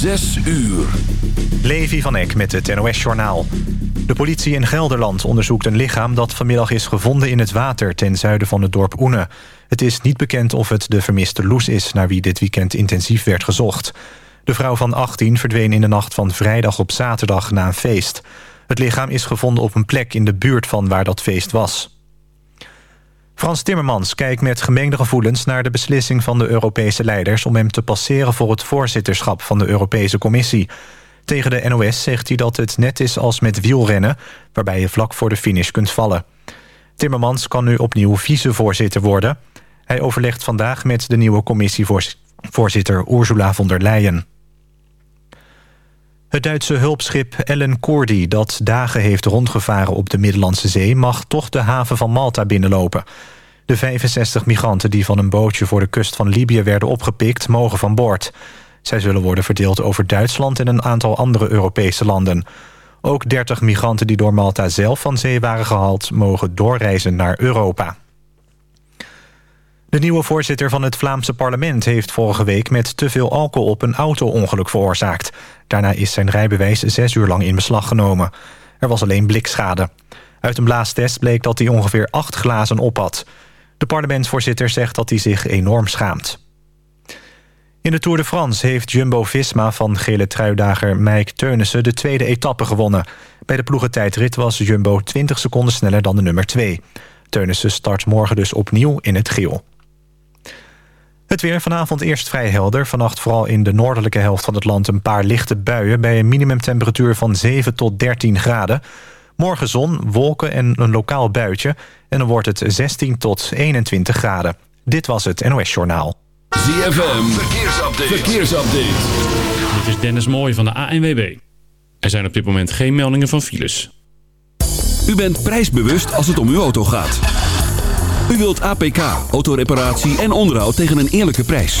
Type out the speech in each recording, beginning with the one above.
Zes uur. Levi van Eck met het NOS-journaal. De politie in Gelderland onderzoekt een lichaam dat vanmiddag is gevonden in het water... ten zuiden van het dorp Oene. Het is niet bekend of het de vermiste Loes is... naar wie dit weekend intensief werd gezocht. De vrouw van 18 verdween in de nacht van vrijdag op zaterdag na een feest. Het lichaam is gevonden op een plek in de buurt van waar dat feest was. Frans Timmermans kijkt met gemengde gevoelens naar de beslissing van de Europese leiders... om hem te passeren voor het voorzitterschap van de Europese Commissie. Tegen de NOS zegt hij dat het net is als met wielrennen... waarbij je vlak voor de finish kunt vallen. Timmermans kan nu opnieuw vicevoorzitter worden. Hij overlegt vandaag met de nieuwe commissievoorzitter Ursula von der Leyen. Het Duitse hulpschip Ellen Cordy, dat dagen heeft rondgevaren op de Middellandse Zee... mag toch de haven van Malta binnenlopen. De 65 migranten die van een bootje voor de kust van Libië werden opgepikt... mogen van boord. Zij zullen worden verdeeld over Duitsland en een aantal andere Europese landen. Ook 30 migranten die door Malta zelf van zee waren gehaald... mogen doorreizen naar Europa. De nieuwe voorzitter van het Vlaamse parlement heeft vorige week... met te veel alcohol op een auto-ongeluk veroorzaakt. Daarna is zijn rijbewijs zes uur lang in beslag genomen. Er was alleen blikschade. Uit een blaastest bleek dat hij ongeveer acht glazen op had. De parlementsvoorzitter zegt dat hij zich enorm schaamt. In de Tour de France heeft Jumbo-Visma van gele truidager Mike Teunissen... de tweede etappe gewonnen. Bij de ploegentijdrit was Jumbo 20 seconden sneller dan de nummer 2. Teunissen start morgen dus opnieuw in het geel. Het weer vanavond eerst vrij helder. Vannacht vooral in de noordelijke helft van het land een paar lichte buien... bij een minimumtemperatuur van 7 tot 13 graden. Morgen zon, wolken en een lokaal buitje. En dan wordt het 16 tot 21 graden. Dit was het NOS Journaal. ZFM, verkeersupdate. verkeersupdate. Dit is Dennis Mooij van de ANWB. Er zijn op dit moment geen meldingen van files. U bent prijsbewust als het om uw auto gaat. U wilt APK, autoreparatie en onderhoud tegen een eerlijke prijs.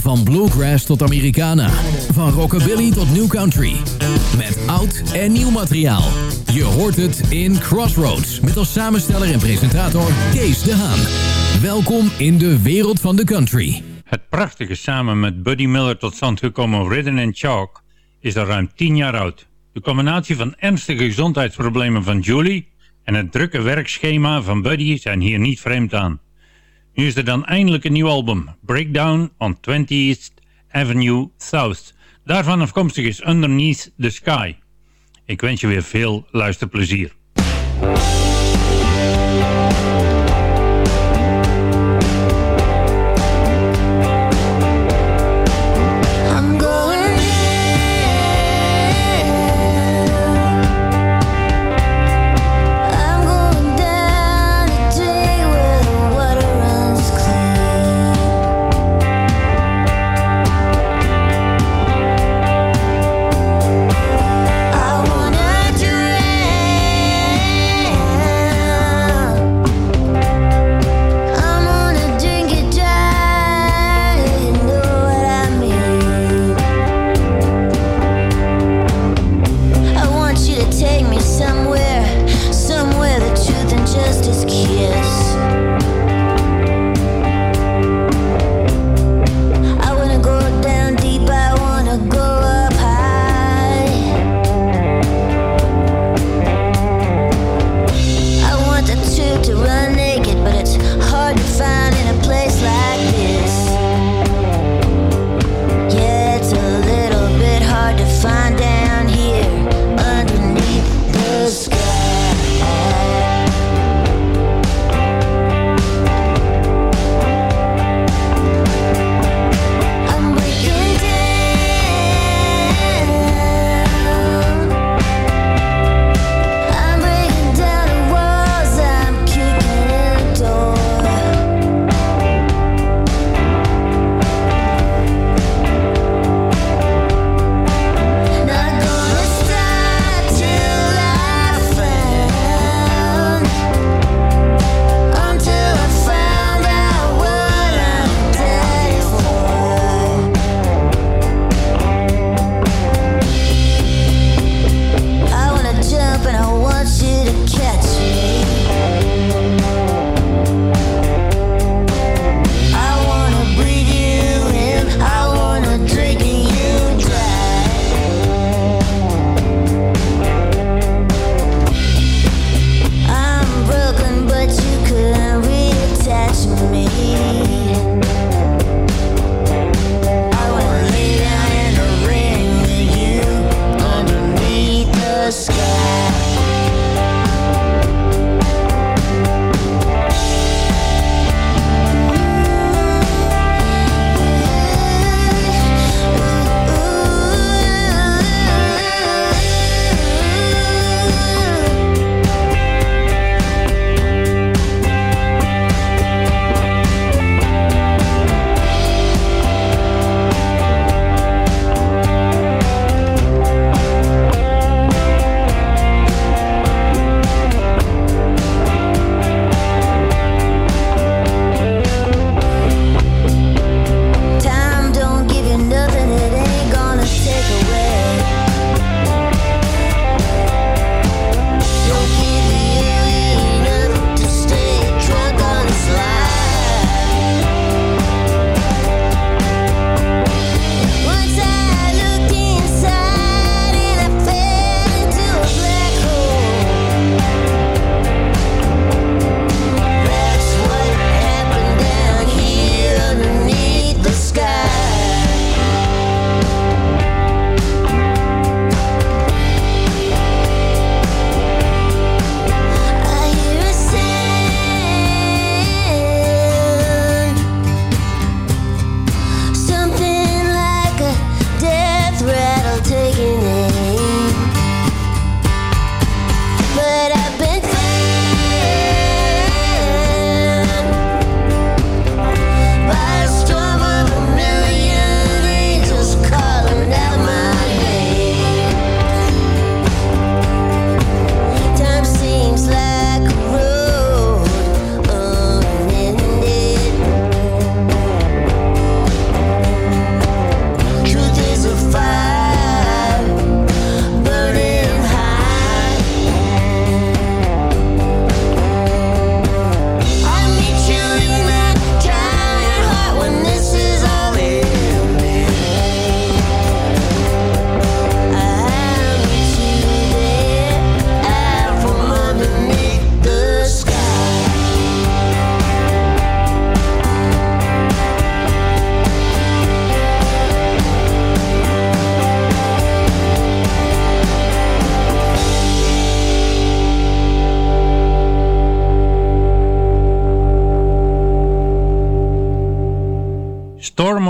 Van bluegrass tot Americana. Van rockabilly tot new country. Met oud en nieuw materiaal. Je hoort het in Crossroads. Met als samensteller en presentator Kees de Haan. Welkom in de wereld van de country. Het prachtige samen met Buddy Miller tot stand gekomen Ridden and Chalk is al ruim 10 jaar oud. De combinatie van ernstige gezondheidsproblemen van Julie en het drukke werkschema van Buddy zijn hier niet vreemd aan. Nu is er dan eindelijk een nieuw album, Breakdown on 20th Avenue South. Daarvan afkomstig is Underneath the Sky. Ik wens je weer veel luisterplezier.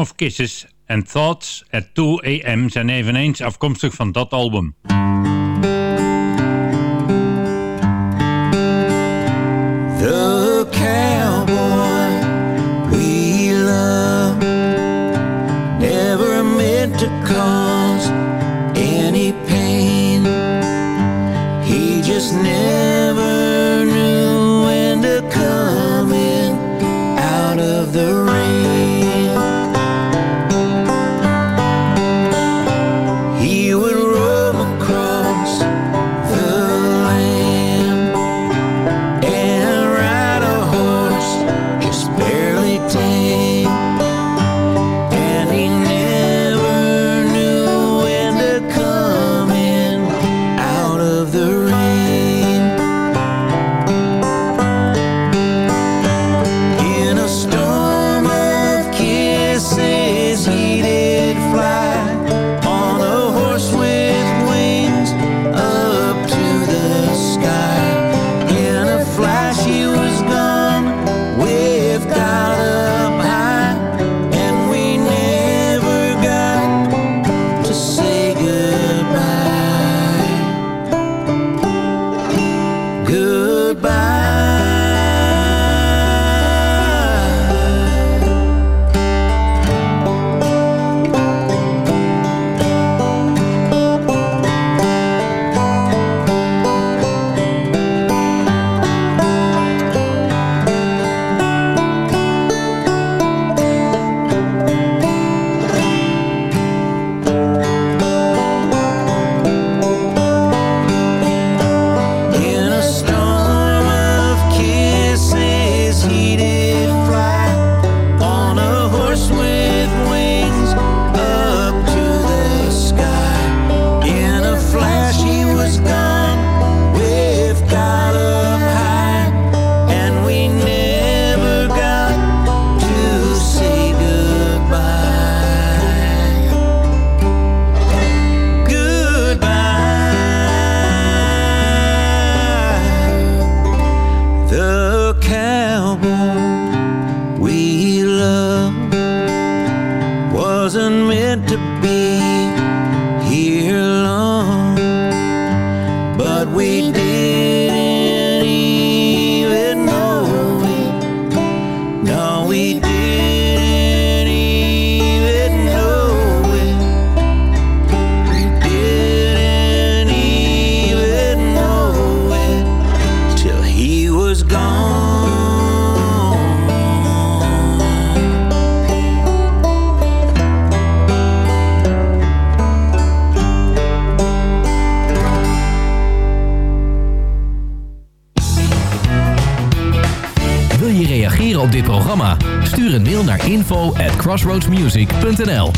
of Kisses en Thoughts at 2 AM zijn eveneens afkomstig van dat album. roadmusic.nl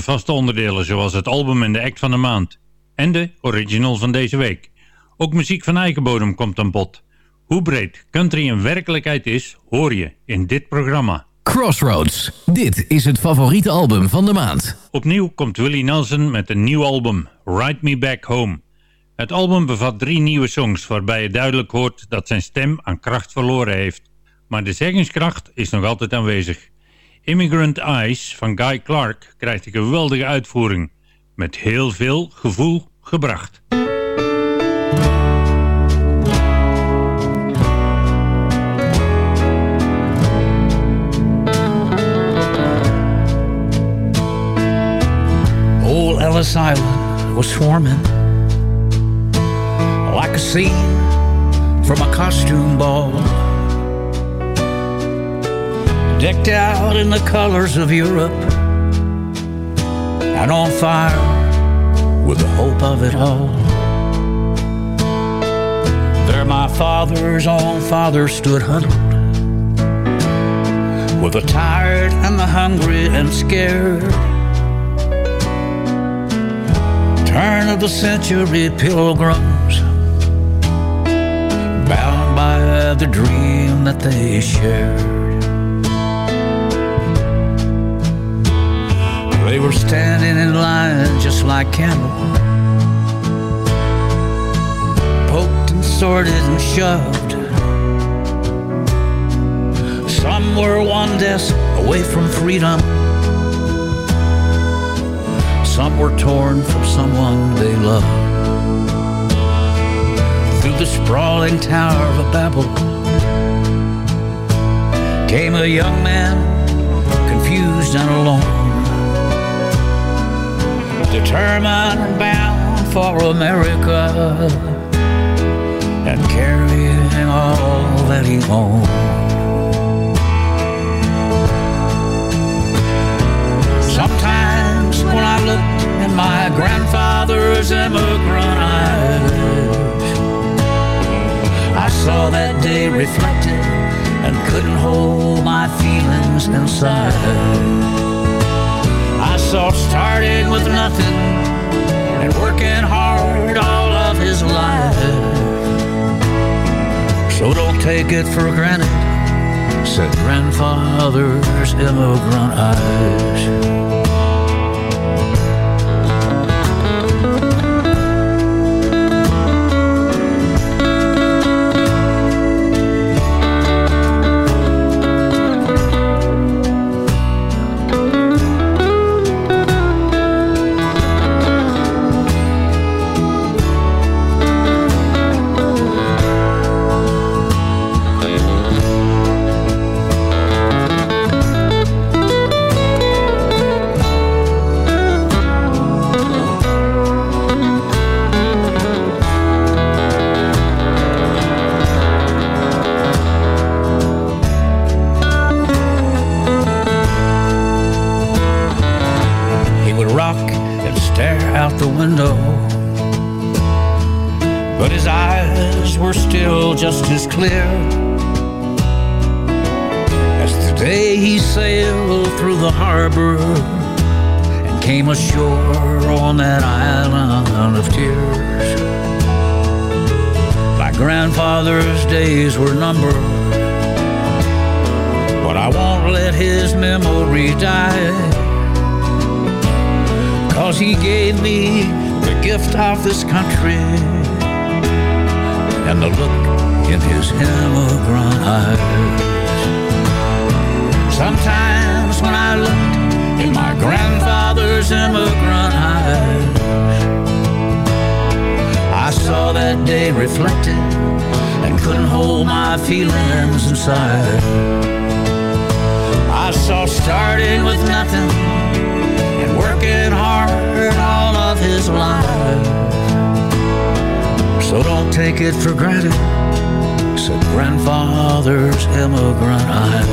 de vaste onderdelen zoals het album en de act van de maand. En de original van deze week. Ook muziek van eigen bodem komt aan bod. Hoe breed country in werkelijkheid is, hoor je in dit programma. Crossroads. Dit is het favoriete album van de maand. Opnieuw komt Willie Nelson met een nieuw album, Ride Me Back Home. Het album bevat drie nieuwe songs waarbij je duidelijk hoort dat zijn stem aan kracht verloren heeft. Maar de zeggingskracht is nog altijd aanwezig. Immigrant Eyes van Guy Clark krijgt een geweldige uitvoering. Met heel veel gevoel gebracht. Old Ellis Island was swarming like a scene from a costume ball. Decked out in the colors of Europe and on fire with the hope of it all. There, my father's own father stood huddled with the tired and the hungry and scared. Turn of the century pilgrims, bound by the dream that they shared. They were standing in line just like Campbell, poked and sorted and shoved. Some were one desk away from freedom. Some were torn from someone they loved. Through the sprawling tower of a Babel came a young man, confused and alone, determined and bound for America, and carrying all that he owned. Sometimes when I looked in my grandfather's immigrant eyes, I saw that day reflected and couldn't hold my feelings inside. I saw starting with nothing and working hard all of his life. So don't take it for granted, said grandfather's immigrant eyes. He gave me the gift of this country and the look in his immigrant eyes. Sometimes when I looked in my grandfather's immigrant eyes, I saw that day reflected and couldn't hold my feelings inside. I saw starting with nothing life. So don't take it for granted, said grandfather's immigrant eyes.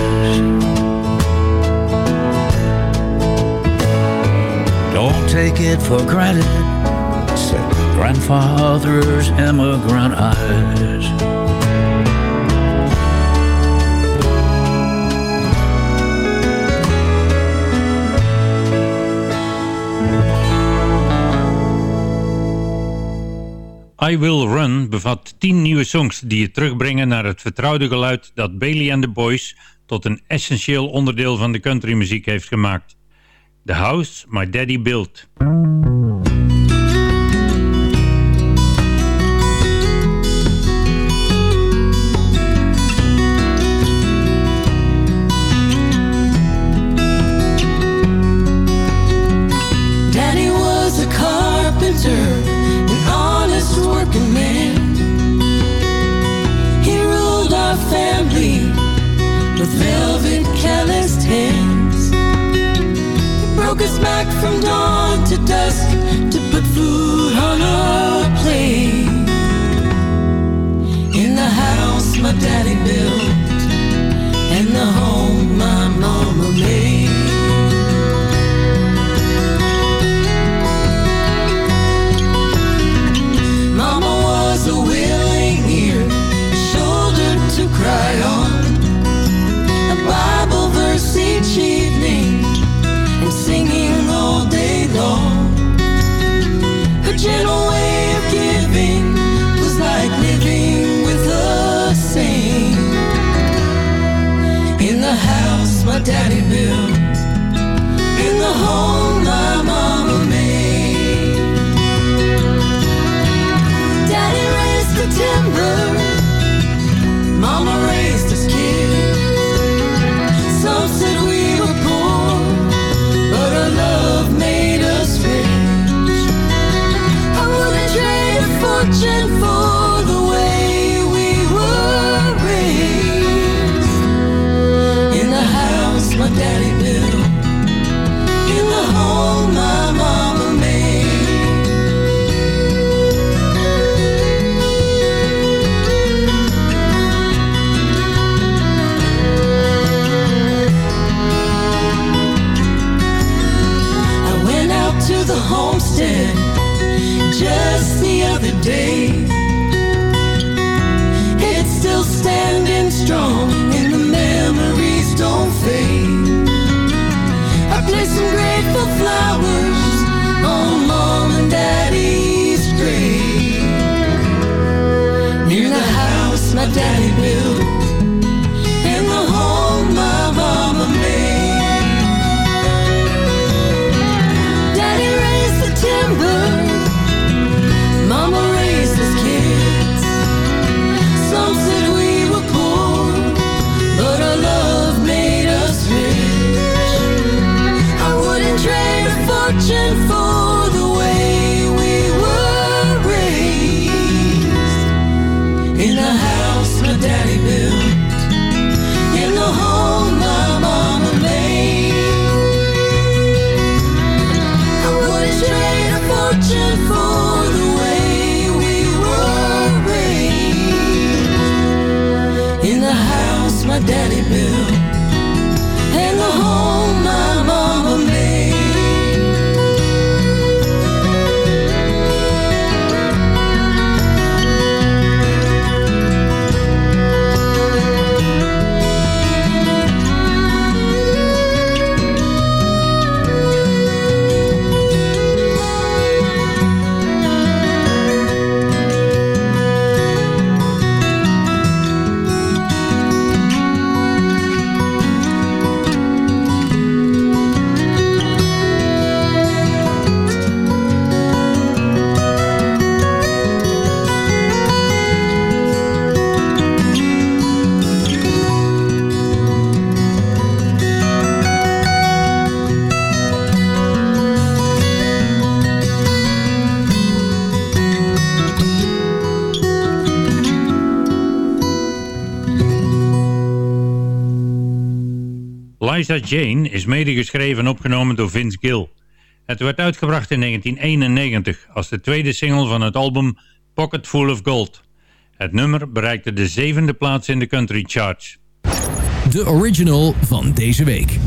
Don't take it for granted, said grandfather's immigrant eyes. I Will Run bevat 10 nieuwe songs die je terugbrengen naar het vertrouwde geluid dat Bailey and the Boys tot een essentieel onderdeel van de countrymuziek heeft gemaakt. The House My Daddy Built. my daddy built. Eliza Jane is medegeschreven en opgenomen door Vince Gill. Het werd uitgebracht in 1991 als de tweede single van het album Pocket Full of Gold. Het nummer bereikte de zevende plaats in de country charts. De original van deze week.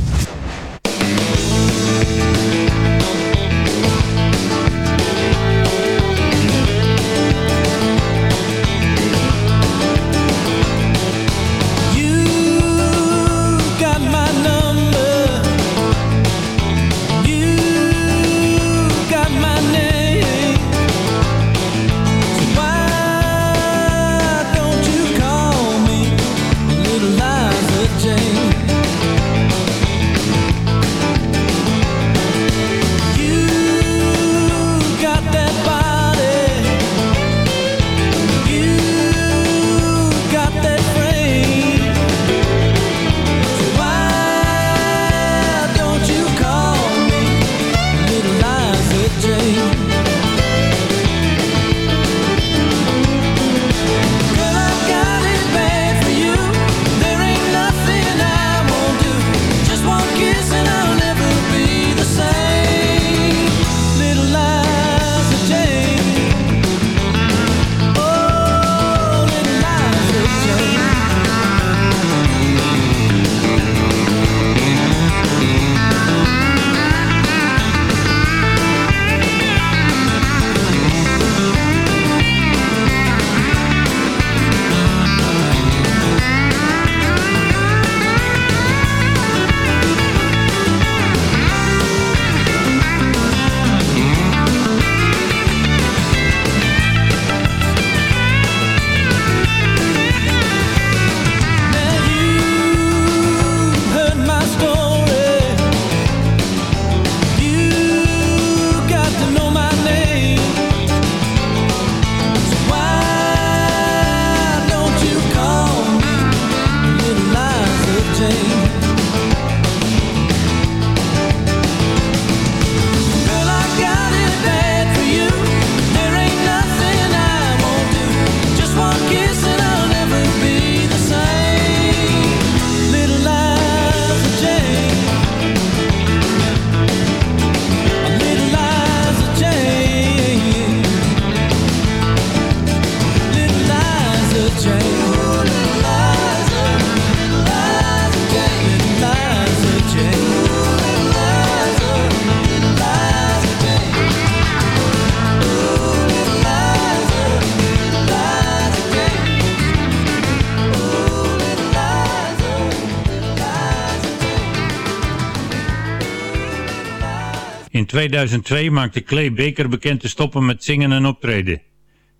2002 maakte Clay Baker bekend te stoppen met zingen en optreden.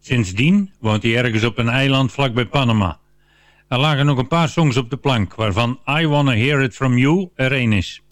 Sindsdien woont hij ergens op een eiland vlakbij Panama. Er lagen nog een paar songs op de plank, waarvan I Wanna Hear It From You er één is.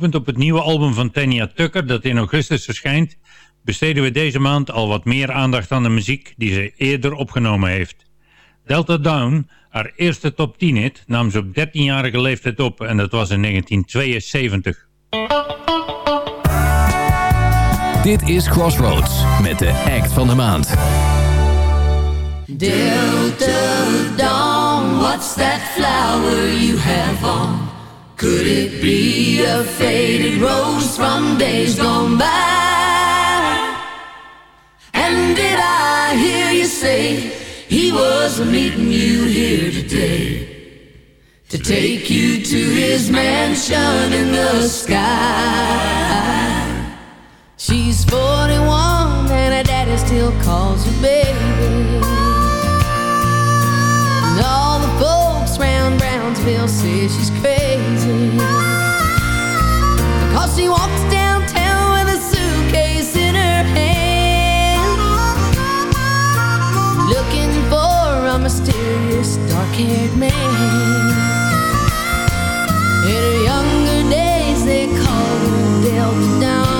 Op het nieuwe album van Tanya Tucker dat in augustus verschijnt, besteden we deze maand al wat meer aandacht aan de muziek die ze eerder opgenomen heeft. Delta Down, haar eerste top 10 hit, nam ze op 13-jarige leeftijd op en dat was in 1972. Dit is Crossroads met de act van de maand. Delta Dawn, what's that flower you have on? Could it be a faded rose from days gone by? And did I hear you say he was meeting you here today? To take you to his mansion in the sky. She's 41 and her daddy still calls her baby. Round Brownsville say she's crazy. Because she walks downtown with a suitcase in her hand. Looking for a mysterious dark-haired man. In her younger days they called her Delta Dawn.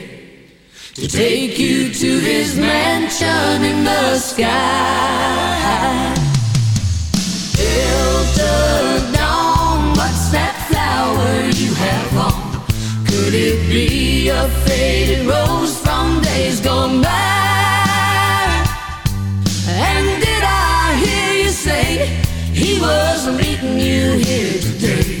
to take you to his mansion in the sky. Elder Dawn, what's that flower you have on? Could it be a faded rose from days gone by? And did I hear you say he was meeting you here today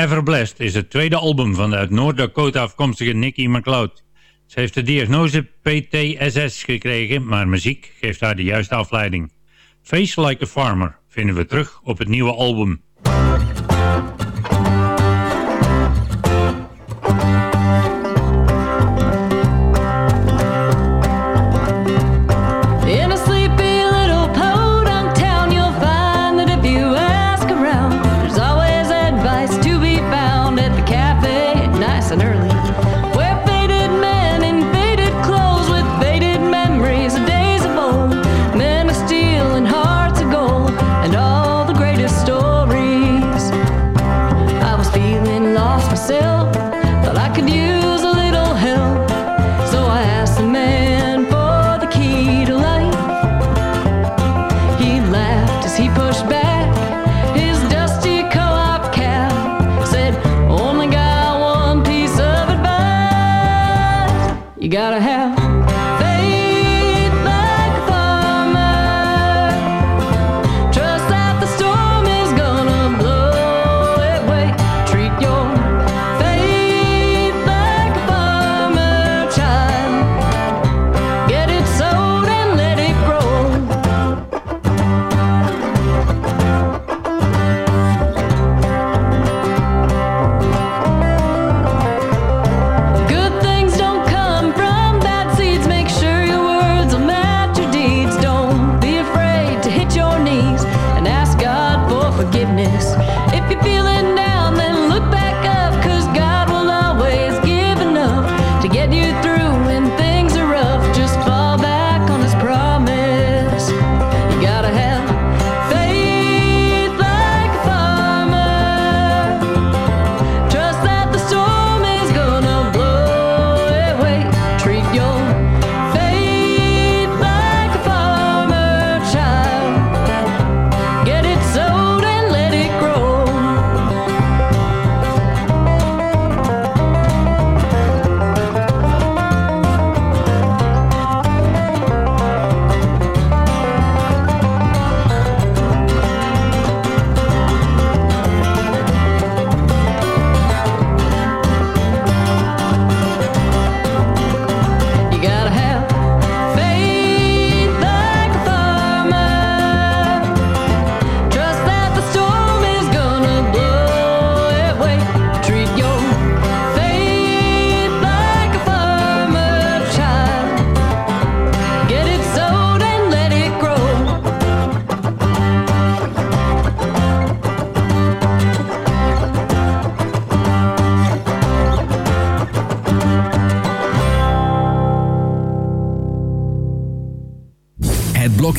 Everblessed is het tweede album van de uit Noord-Dakota afkomstige Nikki McLeod. Ze heeft de diagnose PTSS gekregen, maar muziek geeft haar de juiste afleiding. Face Like a Farmer vinden we terug op het nieuwe album.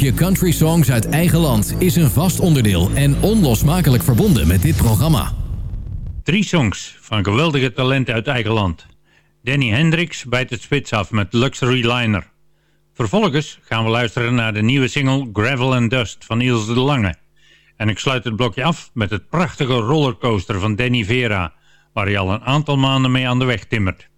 Blokje Country Songs uit eigen land is een vast onderdeel en onlosmakelijk verbonden met dit programma. Drie songs van geweldige talenten uit eigen land. Danny Hendricks bijt het spits af met Luxury Liner. Vervolgens gaan we luisteren naar de nieuwe single Gravel and Dust van Niels de Lange. En ik sluit het blokje af met het prachtige rollercoaster van Danny Vera, waar hij al een aantal maanden mee aan de weg timmert.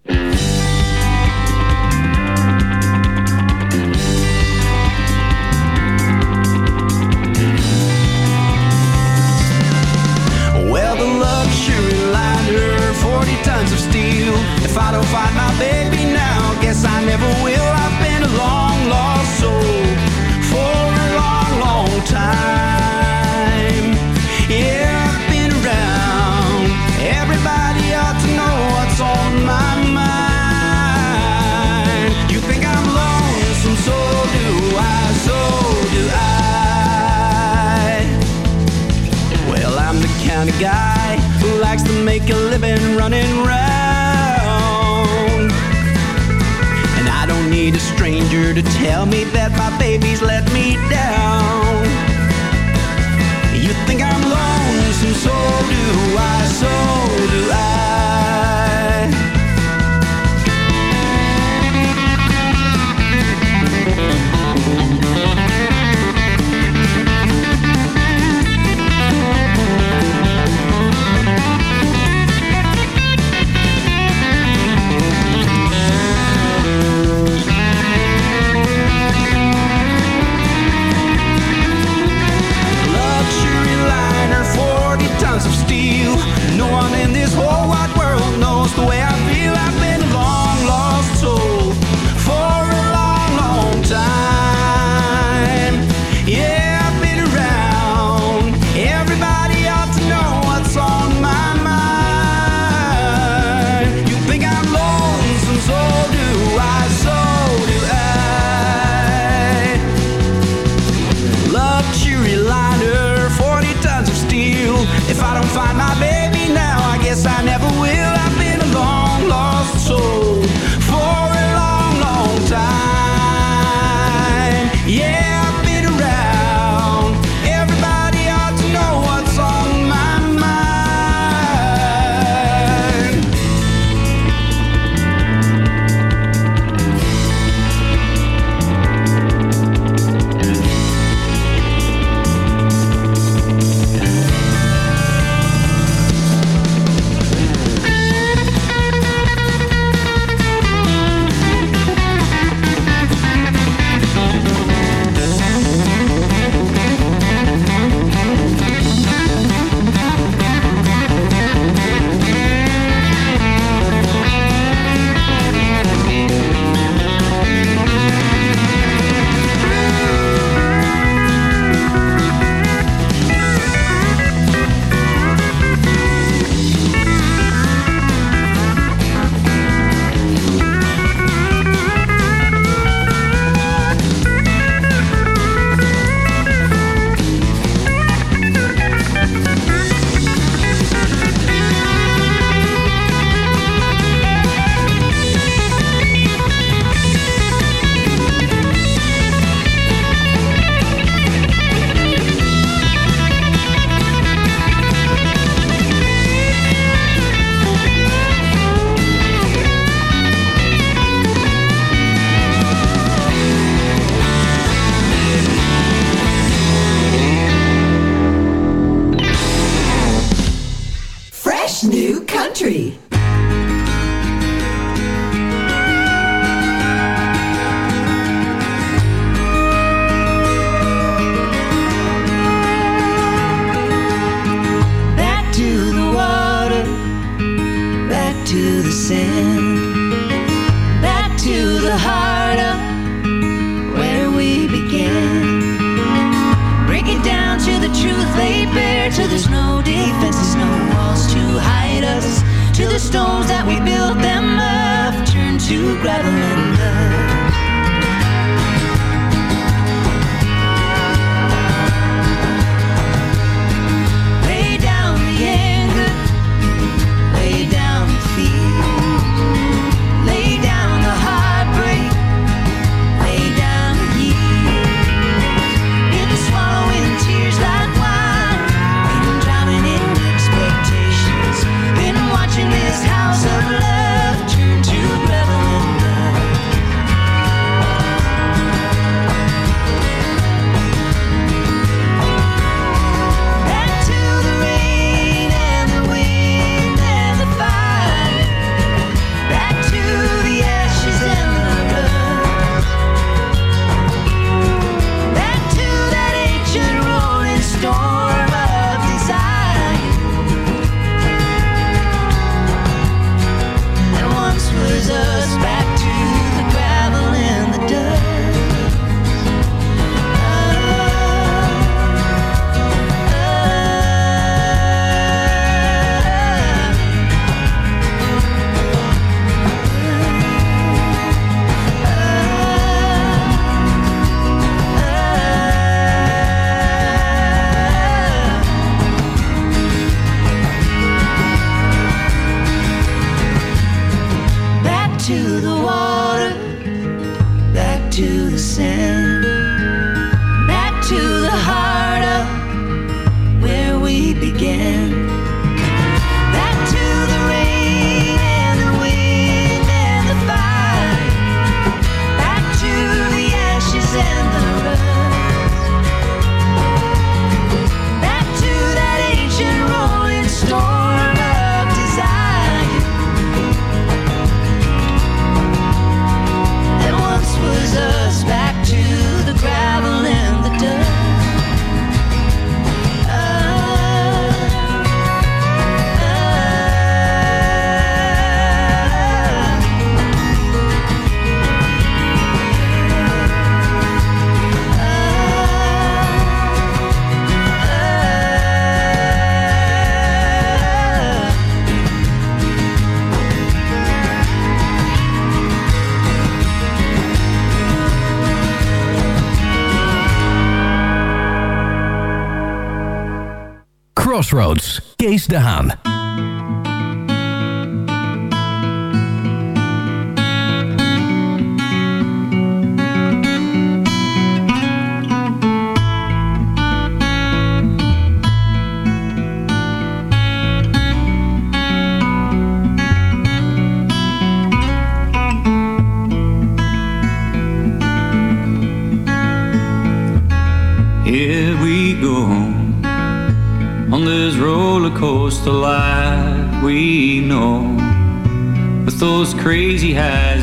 and Crossroads, Kees. Roller coaster life we know, with those crazy highs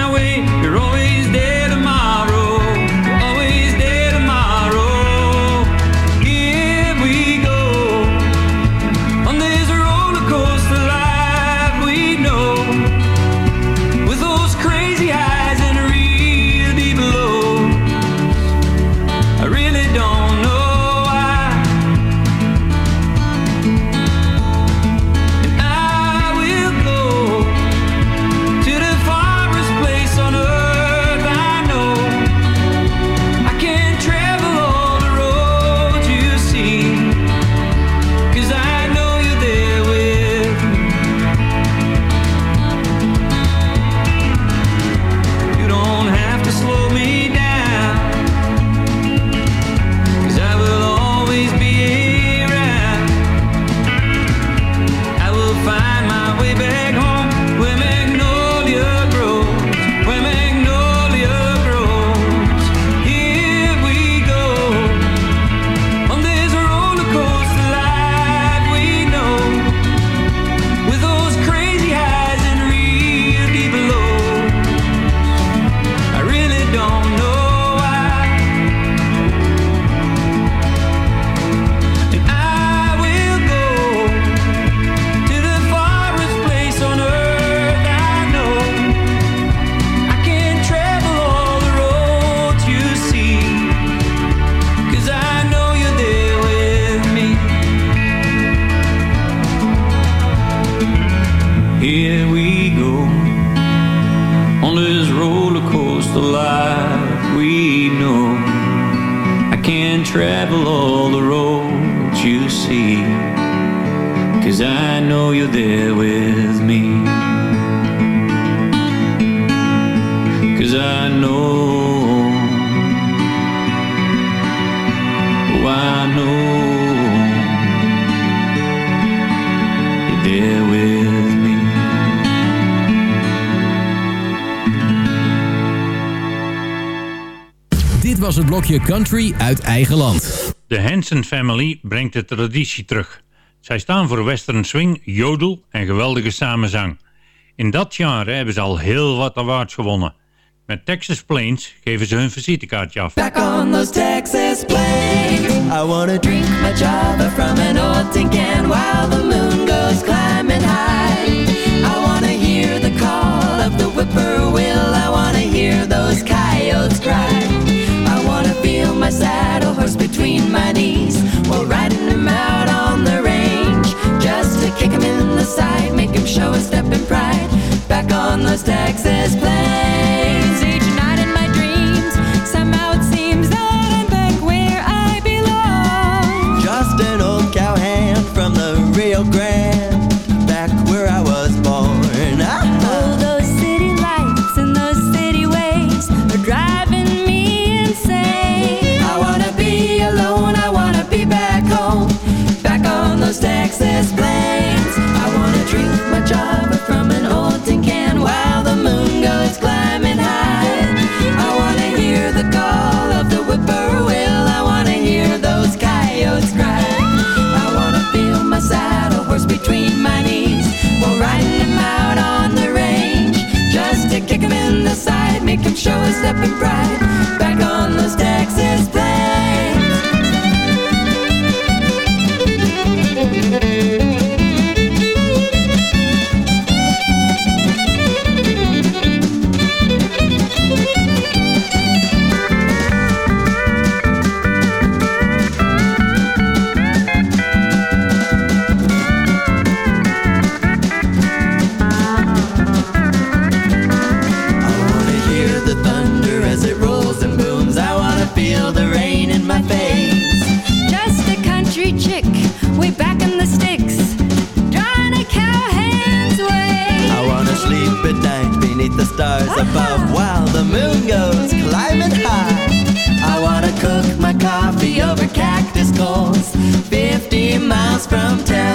blokje Country uit eigen land. De Hanson Family brengt de traditie terug. Zij staan voor western swing, jodel en geweldige samenzang. In dat genre hebben ze al heel wat awards gewonnen. Met Texas Plains geven ze hun visitekaartje af. Back on those Texas plains I wanna drink my java from an old tin can While the moon goes climbing high I wanna hear the call of the making sure it's up and bright. Stars above while the moon goes climbing high. I wanna cook my coffee over cactus coals, 50 miles from town.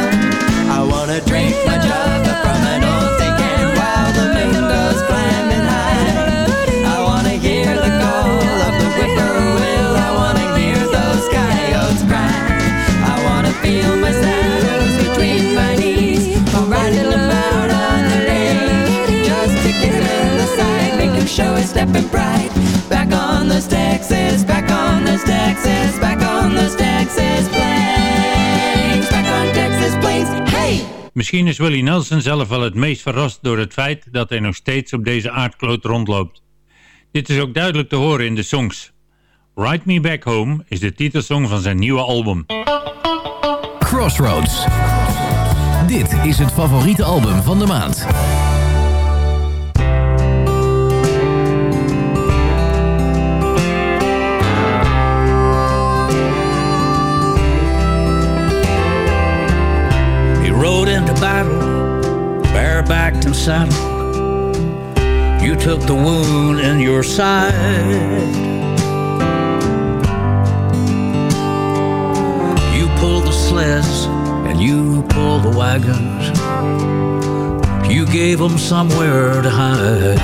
Misschien is Willie Nelson zelf wel het meest verrast door het feit dat hij nog steeds op deze aardkloot rondloopt. Dit is ook duidelijk te horen in de songs. Ride Me Back Home is de titelsong van zijn nieuwe album. Crossroads. Dit is het favoriete album van de maand. Battle, barebacked and saddled. You took the wound in your side. You pulled the sleds and you pulled the wagons. You gave them somewhere to hide.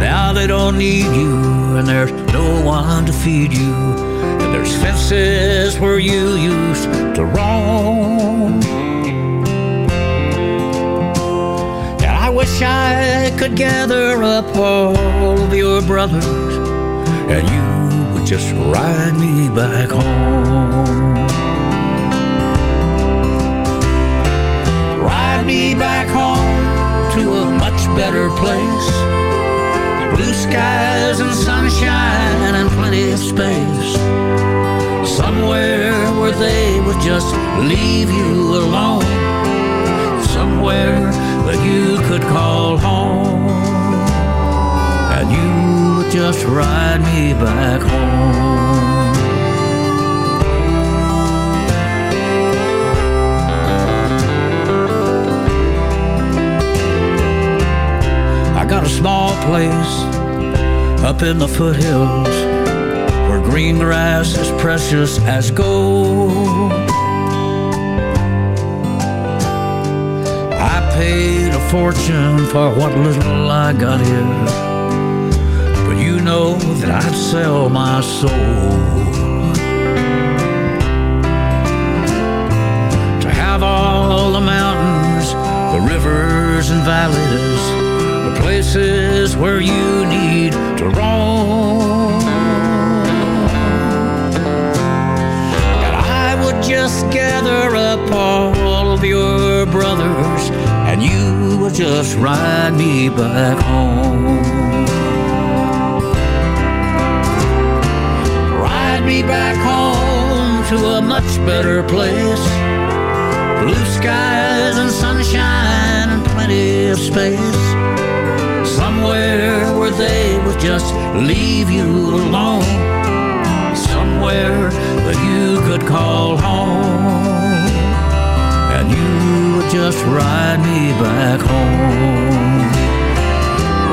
Now they don't need you, and there's no one to feed you. There's fences where you used to roam. And I wish I could gather up all of your brothers, and you would just ride me back home. Ride me back home to a much better place. Blue skies and sunshine and plenty of space. Somewhere where they would just leave you alone. Somewhere that you could call home. And you would just ride me back home. Got a small place up in the foothills where green grass is precious as gold. I paid a fortune for what little I got here, but you know that I'd sell my soul to have all the mountains, the rivers and valleys, the places where you need to roam. And I would just gather up all of your brothers, and you would just ride me back home. Ride me back home to a much better place. Blue skies and sunshine and plenty of space. Somewhere where they would just leave you alone. Somewhere that you could call home. And you would just ride me back home.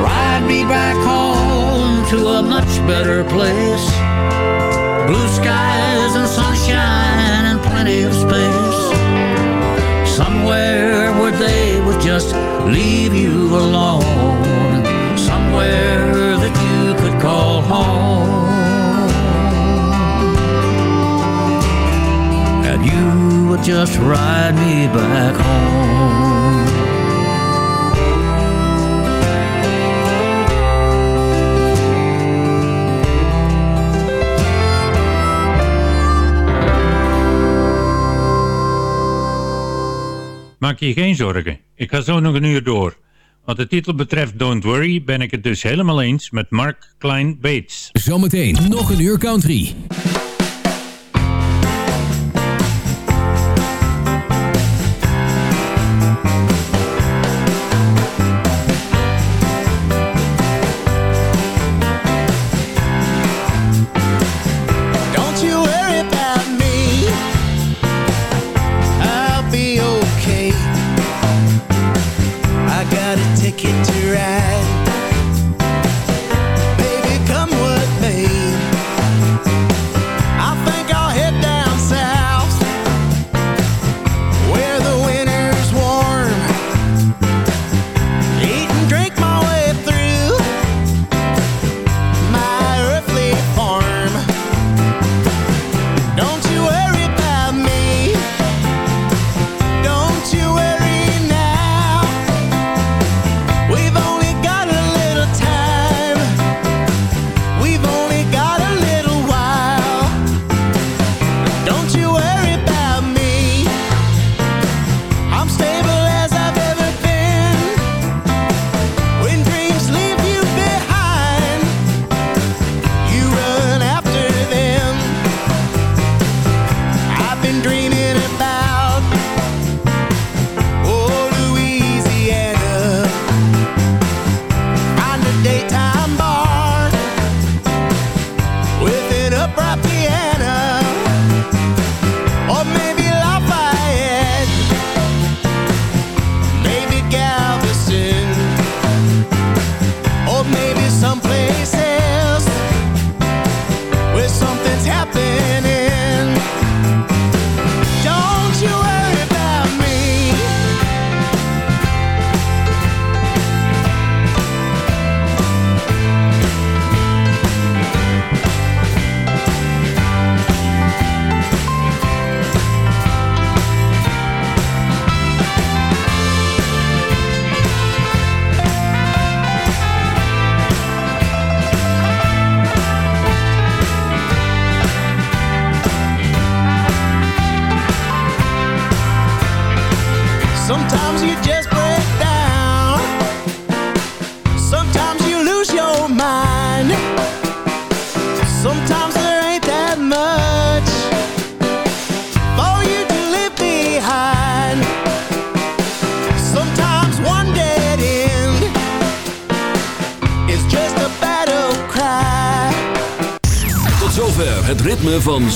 Ride me back home to a much better place. Blue skies and sunshine and plenty of space. Somewhere where they would just leave you alone. Somewhere that you could call home. And you would just ride me back home. Maak je geen zorgen, ik ga zo nog een uur door. Wat de titel betreft Don't Worry ben ik het dus helemaal eens met Mark Klein Bates. Zometeen nog een uur country.